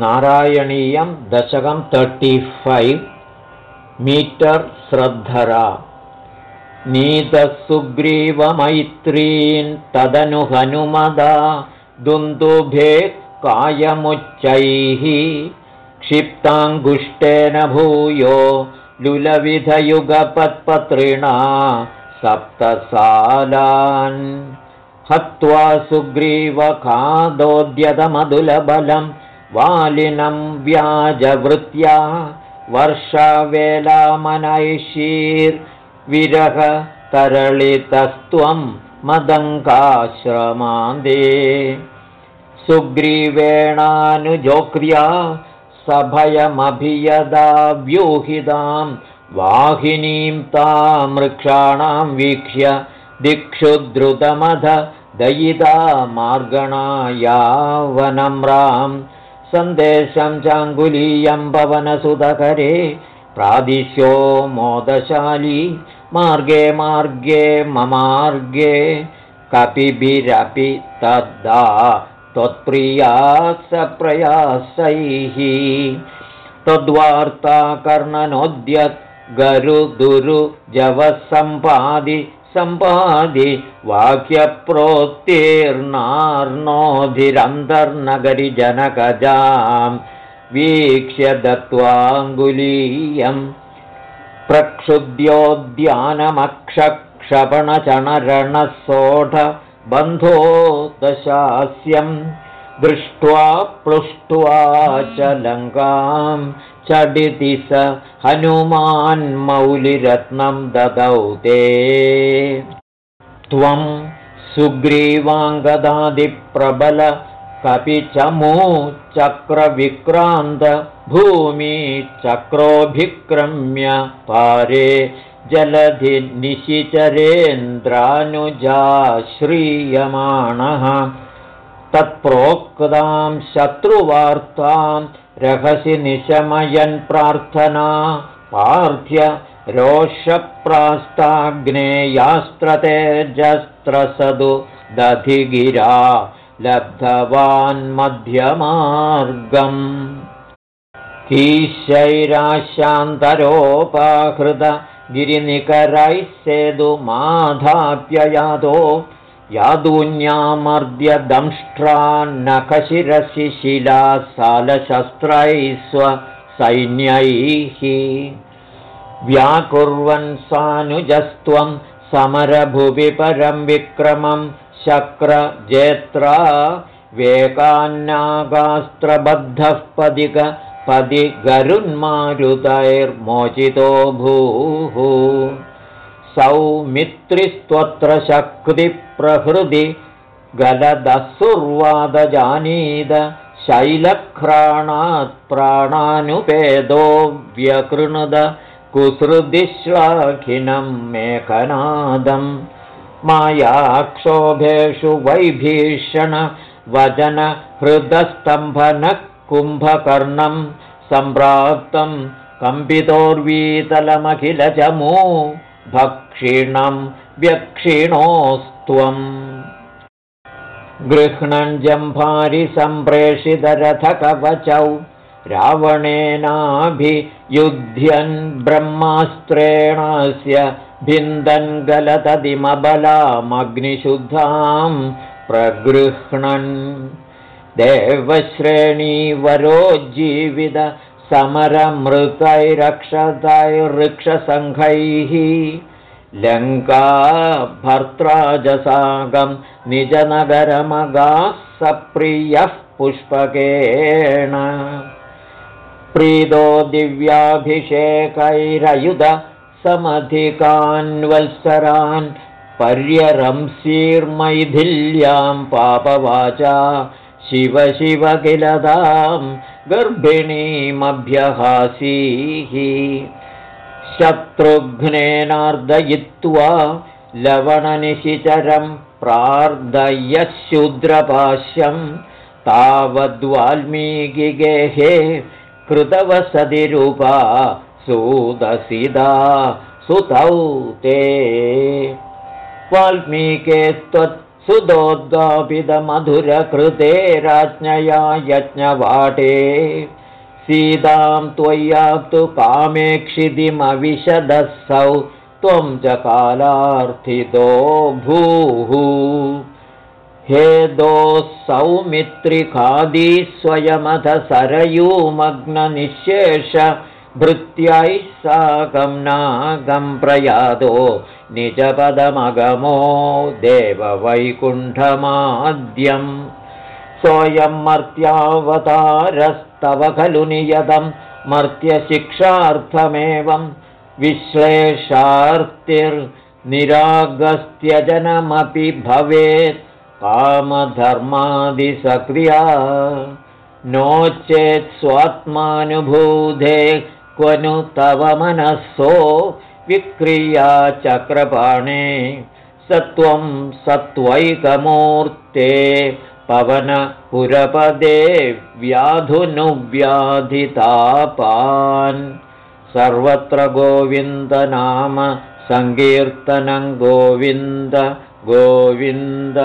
नारायणीयं दशकं thirty five metre श्रद्धरा। नीतसुग्रीवमैत्रीन् तदनु हनुमदा दुन्दुभे कायमुच्चैः क्षिप्ताङ्गुष्टेन भूयो लुलविधयुगपत्पत्रिणा सप्तसालान्। हत्वा सुग्रीवखादोद्यतमधुलबलं वालिनं व्याजवृत्या वर्षावेलामनैषीर्विरहतरलितस्त्वं मदङ्काश्रमान्दे सुग्रीवेणानुजोक्र्या सभयमभियदा व्यूहितां वाहिनीं तामृक्षाणां वीक्ष्य दिक्षु द्रुतमध दयिता मार्गणायावनम्रां सन्देशं चाङ्गुलीयं पवनसुधकरे प्रादिश्यो मोदशाली। मार्गे मार्गे ममार्गे कपिभिरपि तद्दा त्वत्प्रिया स प्रयासैः सम्पादि वाक्यप्रोत्तीर्णार्णोधिरन्तर्नगरिजनकजां वीक्ष्य दत्त्वाङ्गुलीयम् प्रक्षुद्योद्यानमक्षक्षपणचणरणसोढ बन्धो दशास्यं दृष्ट्वा प्लुष्ट्वा च लङ्कां चडिति स हनुमान्मौलिरत्नं ददौ ते। त्वं सुग्रीवाङ्गदादिप्रबल चक्रविक्रान्त भूमि चक्रोऽभिक्रम्य पारे जलधिनिशिचरेन्द्रानुजा श्रीयमाणः तत्प्रोक्तां शत्रुवार्तां रहसि निशमयन् प्रार्थना पार्थ्य रोषप्रास्ताग्नेयास्त्रतेजस्त्रसदु दधिगिरा लब्धवान्मध्यमार्गम् कीशैराशान्तरोपाहृद गिरिनिकरैः सेतुमाधाप्ययादो यादून्यामर्द्य दंष्ट्रान्नखशिरसि शिलासालशस्त्रैः स्वसैन्यैः व्याकुर्वन् सानुजस्त्वं समरभुवि परं विक्रमं शक्रजेत्रा वेकान्नागास्त्रबद्धः पदिक पदि गरुन्मारुतैर्मोचितो भूः। सौमित्रिस्त्वत्र शक्तिप्रहृदि गलदसुर्वादजानीद शैलघ्राणात् प्राणानुपेदो व्यकृणुद कुसृदिश्वाखिनं मेघनादम्। मायाक्षोभेषु वैभीषण वजन हृदस्तम्भनः कुम्भकर्णं सम्प्राप्तं कम्पितोर्वीतलमखिलचमू भक्षिणं व्यक्षिणोस्त्वम् गृह्णन् जम्भारि सम्प्रेषितरथकवचौ रावणेनाभियुध्यन् ब्रह्मास्त्रेणस्य भिन्दन् गलतदिमबलामग्निशुद्धां प्रगृह्णन्। देवश्रेणीवरोज्जीवित समरमृतैरक्षतैर्वृक्षसङ्घैः लङ्का भर्त्राजसागं निजनगरमगाः सप्रियः पुष्पकेण। प्रीतो दिव्याभिषेकैरयुध समधिकान्वत्सरान् पर्यरंसीर्मैथिल्यां पापवाचा शिव शिव किलतां गर्भिणीमभ्यहासीः शत्रुघ्नेनार्दयित्वा लवणनिशिचरं प्रार्दयशूद्रपाश्यं तावद्वाल्मीकिगेहे कृतवसतिरूपा सुदसिदा सुतौ ते। वाल्मीके सुदोद्गापितमधुरकृते राज्ञया यज्ञवाटे सीतां त्वय्याप्तु कामेक्षितिमविशदसौ त्वं च कालार्थितो भूः। हे दोः सरयूमग्ननिःशेष भृत्यैः साकं नागं प्रयातो निजपदमगमो देववैकुण्ठमाद्यम्। सोऽयं मर्त्यावतारस्तव खलु नियतं मर्त्यशिक्षार्थमेवं विश्लेषार्तिर्निरागस्त्यजनमपि भवेत् कामधर्मादिसक्रिया। नो चेत् स्वात्मानुभूधे क्व नु तव मनःसो विक्रिया चक्रपाणे। सत्वं सत्वैकमूर्ते पवनपुरपदे व्याधुनुव्याधितापान्। सर्वत्र गोविन्दनाम सङ्कीर्तनं गोविन्द गोविन्द